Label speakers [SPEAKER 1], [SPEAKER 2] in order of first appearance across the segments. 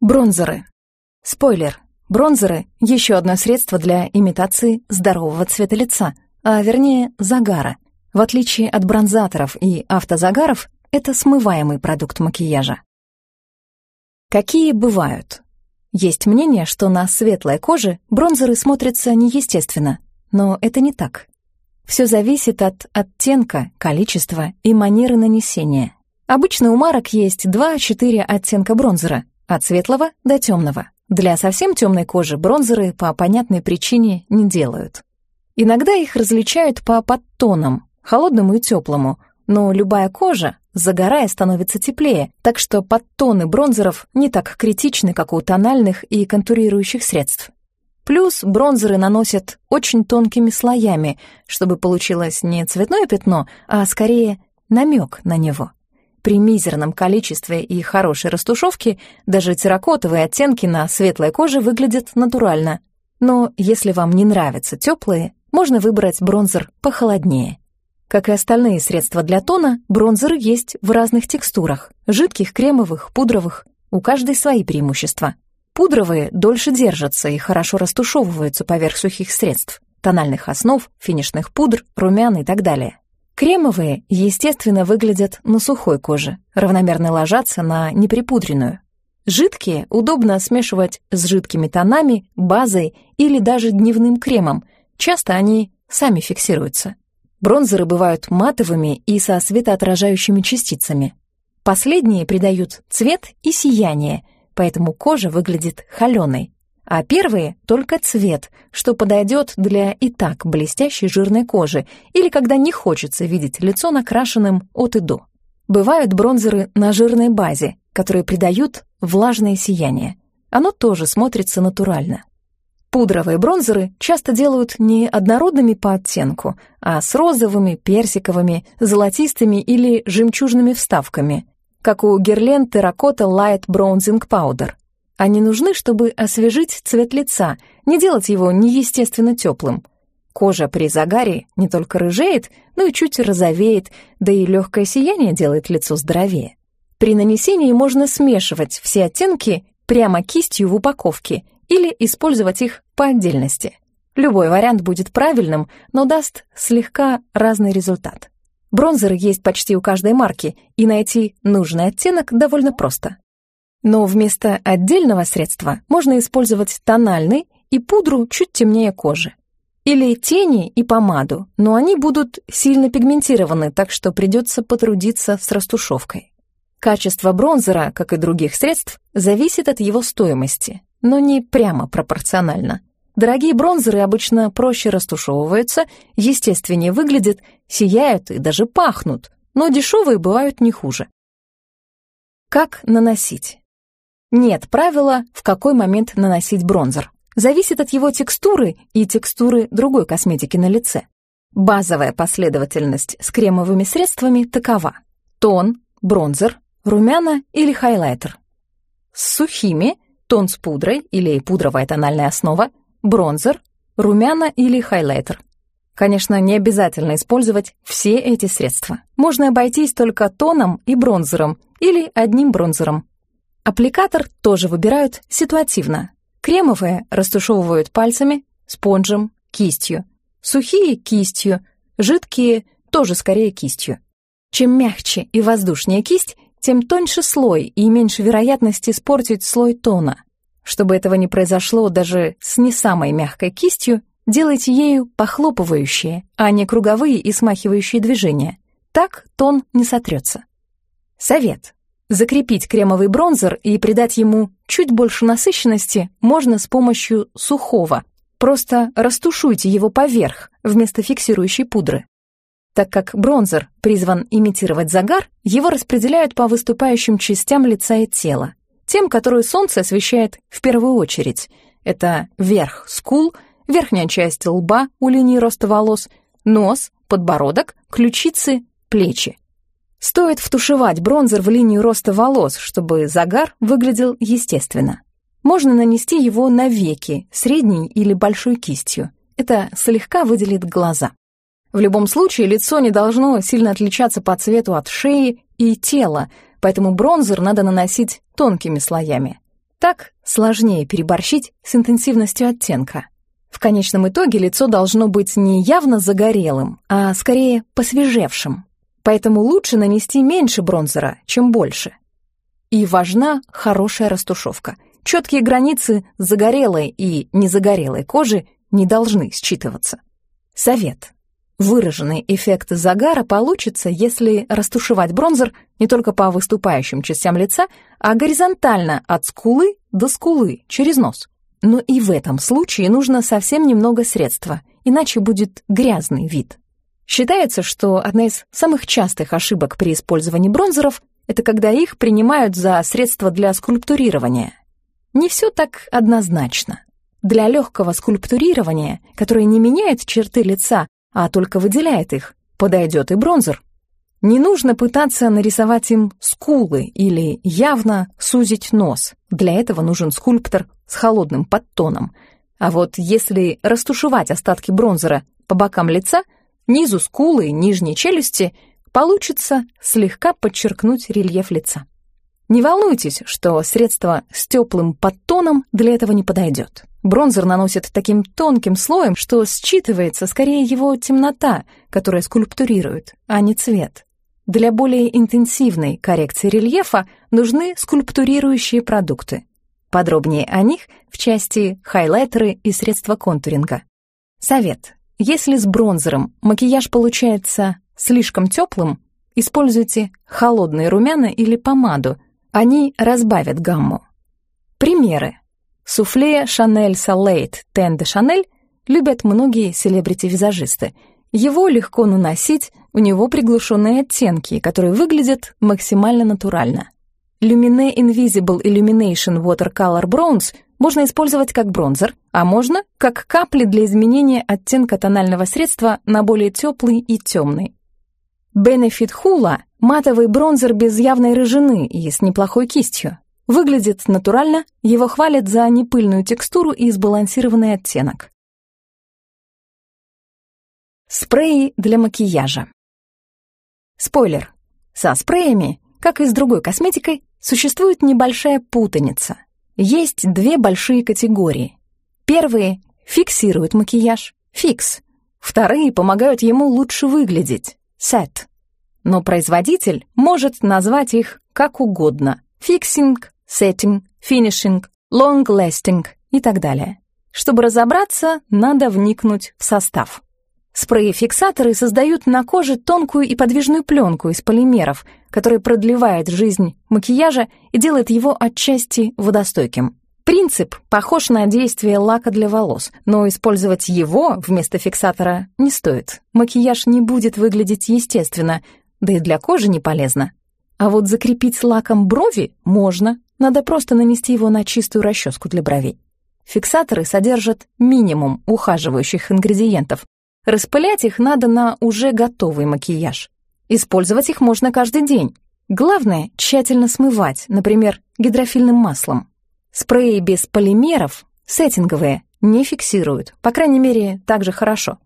[SPEAKER 1] Бронзеры. Спойлер. Бронзеры — еще одно средство для имитации здорового цвета лица, а вернее загара. В отличие от бронзаторов и автозагаров, это смываемый продукт макияжа. Какие бывают? Есть мнение, что на светлой коже бронзеры смотрятся неестественно, но это не так. Все зависит от оттенка, количества и манеры нанесения. Обычно у марок есть 2-4 оттенка бронзера, от светлого до темного. Для совсем темной кожи бронзеры по понятной причине не делают. Иногда их различают по подтонам, холодному и теплому, но любая кожа, загорая, становится теплее, так что подтоны бронзеров не так критичны, как у тональных и контурирующих средств. Плюс бронзеры наносят очень тонкими слоями, чтобы получилось не цветное пятно, а скорее намек на него. При мизерном количестве и хорошей растушевке даже терракотовые оттенки на светлой коже выглядят натурально. Но если вам не нравятся теплые, можно выбрать бронзер похолоднее. Как и остальные средства для тона, бронзеры есть в разных текстурах – жидких, кремовых, пудровых. У каждой свои преимущества. Пудровые дольше держатся и хорошо растушевываются поверх сухих средств – тональных основ, финишных пудр, румян и так далее. Кремовые, естественно, выглядят на сухой коже, равномерно ложатся на неприпудренную. Жидкие удобно смешивать с жидкими тонами, базой или даже дневным кремом. Часто они сами фиксируются. Бронзеры бывают матовыми и со светоотражающими частицами. Последние придают цвет и сияние, поэтому кожа выглядит холеной а первые — только цвет, что подойдет для и так блестящей жирной кожи или когда не хочется видеть лицо накрашенным от и до. Бывают бронзеры на жирной базе, которые придают влажное сияние. Оно тоже смотрится натурально. Пудровые бронзеры часто делают не однородными по оттенку, а с розовыми, персиковыми, золотистыми или жемчужными вставками, как у Guerlain Terracotta Light Bronzing Powder — они нужны, чтобы освежить цвет лица, не делать его неестественно теплым. Кожа при загаре не только рыжеет, но и чуть розовеет, да и легкое сияние делает лицо здоровее. При нанесении можно смешивать все оттенки прямо кистью в упаковке или использовать их по отдельности. Любой вариант будет правильным, но даст слегка разный результат. Бронзеры есть почти у каждой марки, и найти нужный оттенок довольно просто. Но вместо отдельного средства можно использовать тональный и пудру чуть темнее кожи. Или тени и помаду, но они будут сильно пигментированы, так что придется потрудиться с растушевкой. Качество бронзера, как и других средств, зависит от его стоимости, но не прямо пропорционально. Дорогие бронзеры обычно проще растушевываются, естественнее выглядят, сияют и даже пахнут, но дешевые бывают не хуже. Как наносить? Нет правила, в какой момент наносить бронзер. Зависит от его текстуры и текстуры другой косметики на лице. Базовая последовательность с кремовыми средствами такова. Тон, бронзер, румяна или хайлайтер. С сухими – тон с пудрой или пудровая тональная основа, бронзер, румяна или хайлайтер. Конечно, не обязательно использовать все эти средства. Можно обойтись только тоном и бронзером или одним бронзером. Аппликатор тоже выбирают ситуативно. Кремовые растушевывают пальцами, спонжем, кистью. Сухие — кистью, жидкие — тоже скорее кистью. Чем мягче и воздушнее кисть, тем тоньше слой и меньше вероятности испортить слой тона. Чтобы этого не произошло даже с не самой мягкой кистью, делайте ею похлопывающие, а не круговые и смахивающие движения. Так тон не сотрется. Совет. Закрепить кремовый бронзер и придать ему чуть больше насыщенности можно с помощью сухого. Просто растушуйте его поверх вместо фиксирующей пудры. Так как бронзер призван имитировать загар, его распределяют по выступающим частям лица и тела. Тем, которые солнце освещает в первую очередь. Это верх скул, верхняя часть лба у линии роста волос, нос, подбородок, ключицы, плечи. Стоит втушевать бронзер в линию роста волос, чтобы загар выглядел естественно. Можно нанести его на веки, средней или большой кистью. Это слегка выделит глаза. В любом случае, лицо не должно сильно отличаться по цвету от шеи и тела, поэтому бронзер надо наносить тонкими слоями. Так сложнее переборщить с интенсивностью оттенка. В конечном итоге лицо должно быть не явно загорелым, а скорее посвежевшим. Поэтому лучше нанести меньше бронзера, чем больше. И важна хорошая растушевка. Четкие границы загорелой и незагорелой кожи не должны считываться. Совет. Выраженный эффект загара получится, если растушевать бронзер не только по выступающим частям лица, а горизонтально от скулы до скулы, через нос. Но и в этом случае нужно совсем немного средства, иначе будет грязный вид. Считается, что одна из самых частых ошибок при использовании бронзеров – это когда их принимают за средство для скульптурирования. Не все так однозначно. Для легкого скульптурирования, которое не меняет черты лица, а только выделяет их, подойдет и бронзер. Не нужно пытаться нарисовать им скулы или явно сузить нос. Для этого нужен скульптор с холодным подтоном. А вот если растушевать остатки бронзера по бокам лица, низу скулы и нижней челюсти, получится слегка подчеркнуть рельеф лица. Не волнуйтесь, что средство с теплым подтоном для этого не подойдет. Бронзер наносит таким тонким слоем, что считывается скорее его темнота, которая скульптурирует, а не цвет. Для более интенсивной коррекции рельефа нужны скульптурирующие продукты. Подробнее о них в части хайлайтеры и средства контуринга. Совет. Если с бронзером макияж получается слишком теплым, используйте холодные румяна или помаду, они разбавят гамму. Примеры. Суфле Шанель Салейт Тен де Шанель любят многие селебрити-визажисты. Его легко наносить, у него приглушенные оттенки, которые выглядят максимально натурально. Lumine Invisible Illumination Watercolor Bronze можно использовать как бронзер, а можно как капли для изменения оттенка тонального средства на более теплый и темный. Benefit Hula – матовый бронзер без явной рыжины и с неплохой кистью. Выглядит натурально, его хвалят за непыльную текстуру и сбалансированный оттенок. Спреи для макияжа. Спойлер. Со спреями, как и с другой косметикой, существует небольшая путаница. Есть две большие категории. Первые фиксируют макияж, fix. Вторые помогают ему лучше выглядеть, сет. Но производитель может назвать их как угодно. Fixing, finishing, long lasting и так далее. Чтобы разобраться, надо вникнуть в состав. Спреи-фиксаторы создают на коже тонкую и подвижную пленку из полимеров, которая продлевает жизнь макияжа и делает его отчасти водостойким. Принцип похож на действие лака для волос, но использовать его вместо фиксатора не стоит. Макияж не будет выглядеть естественно, да и для кожи не полезно. А вот закрепить лаком брови можно, надо просто нанести его на чистую расческу для бровей. Фиксаторы содержат минимум ухаживающих ингредиентов. Распылять их надо на уже готовый макияж. Использовать их можно каждый день. Главное — тщательно смывать, например, гидрофильным маслом. Спреи без полимеров, сеттинговые, не фиксируют, по крайней мере, так же хорошо.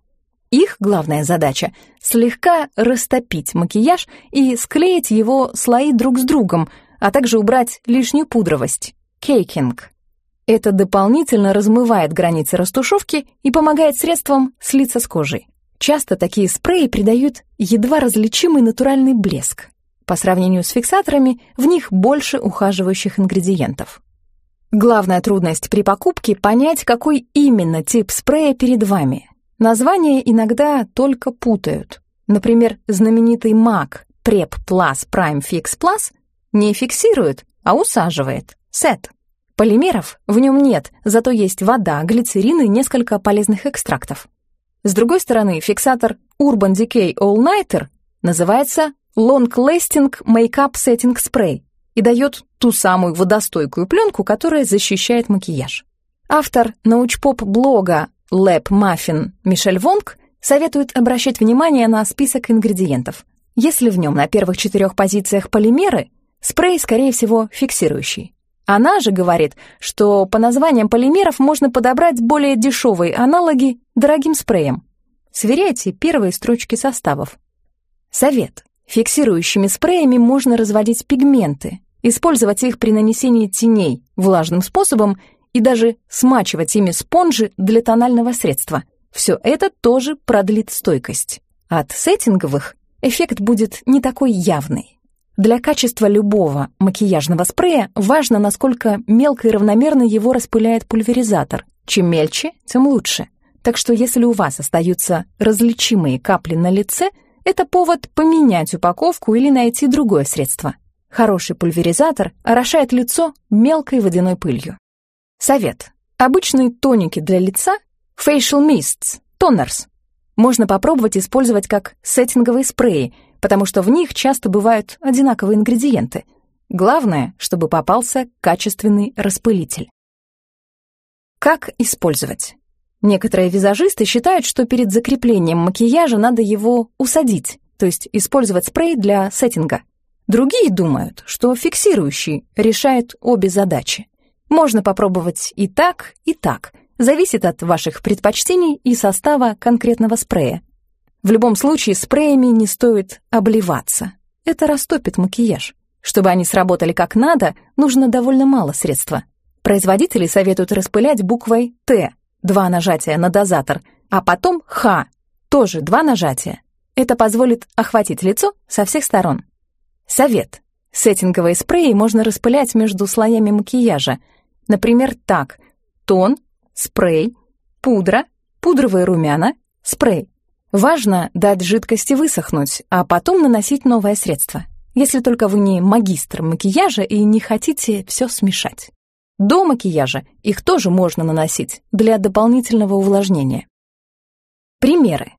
[SPEAKER 1] Их главная задача — слегка растопить макияж и склеить его слои друг с другом, а также убрать лишнюю пудровость — кейкинг. Это дополнительно размывает границы растушевки и помогает средствам слиться с кожей. Часто такие спреи придают едва различимый натуральный блеск. По сравнению с фиксаторами, в них больше ухаживающих ингредиентов. Главная трудность при покупке — понять, какой именно тип спрея перед вами — Названия иногда только путают. Например, знаменитый MAC Prep Plus Prime Fix Plus не фиксирует, а усаживает. Сет. Полимеров в нем нет, зато есть вода, глицерин и несколько полезных экстрактов. С другой стороны, фиксатор Urban Decay All Nighter называется Long Lasting Makeup Setting Spray и дает ту самую водостойкую пленку, которая защищает макияж. Автор научпоп-блога Лэп Маффин Мишель Вонг советует обращать внимание на список ингредиентов. Если в нем на первых четырех позициях полимеры, спрей, скорее всего, фиксирующий. Она же говорит, что по названиям полимеров можно подобрать более дешевые аналоги дорогим спреем. Сверяйте первые строчки составов. Совет. Фиксирующими спреями можно разводить пигменты, использовать их при нанесении теней, влажным способом и даже смачивать ими спонжи для тонального средства. Все это тоже продлит стойкость. От сеттинговых эффект будет не такой явный. Для качества любого макияжного спрея важно, насколько мелко и равномерно его распыляет пульверизатор. Чем мельче, тем лучше. Так что если у вас остаются различимые капли на лице, это повод поменять упаковку или найти другое средство. Хороший пульверизатор орошает лицо мелкой водяной пылью. Совет. Обычные тоники для лица Facial Mists, Toners. Можно попробовать использовать как сеттинговые спреи, потому что в них часто бывают одинаковые ингредиенты. Главное, чтобы попался качественный распылитель. Как использовать? Некоторые визажисты считают, что перед закреплением макияжа надо его усадить, то есть использовать спрей для сеттинга. Другие думают, что фиксирующий решает обе задачи. Можно попробовать и так, и так. Зависит от ваших предпочтений и состава конкретного спрея. В любом случае, спреями не стоит обливаться. Это растопит макияж. Чтобы они сработали как надо, нужно довольно мало средства. Производители советуют распылять буквой «Т», два нажатия на дозатор, а потом «Х», тоже два нажатия. Это позволит охватить лицо со всех сторон. Совет. Сеттинговые спреи можно распылять между слоями макияжа. Например, так. Тон, спрей, пудра, пудровые румяна, спрей. Важно дать жидкости высохнуть, а потом наносить новое средство. Если только вы не магистр макияжа и не хотите все смешать. До макияжа их тоже можно наносить для дополнительного увлажнения. Примеры.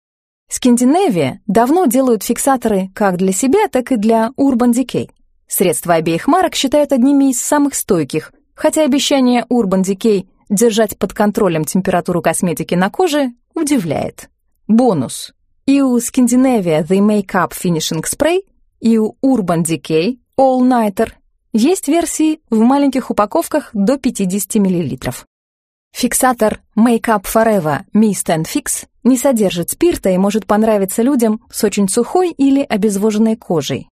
[SPEAKER 1] Скандинавия давно делают фиксаторы как для себя, так и для Urban Decay. Средства обеих марок считают одними из самых стойких, хотя обещание Urban Decay держать под контролем температуру косметики на коже удивляет. Бонус. И у Scandinavia The Makeup Finishing Spray, и у Urban Decay All Nighter есть версии в маленьких упаковках до 50 мл. Фиксатор Make-up Forever Mist and Fix не содержит спирта и может понравиться людям с очень сухой или обезвоженной кожей.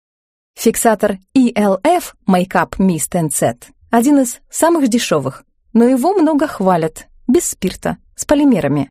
[SPEAKER 1] Фиксатор ELF Make-up Mist and Set один из самых дешевых, но его много хвалят, без спирта, с полимерами.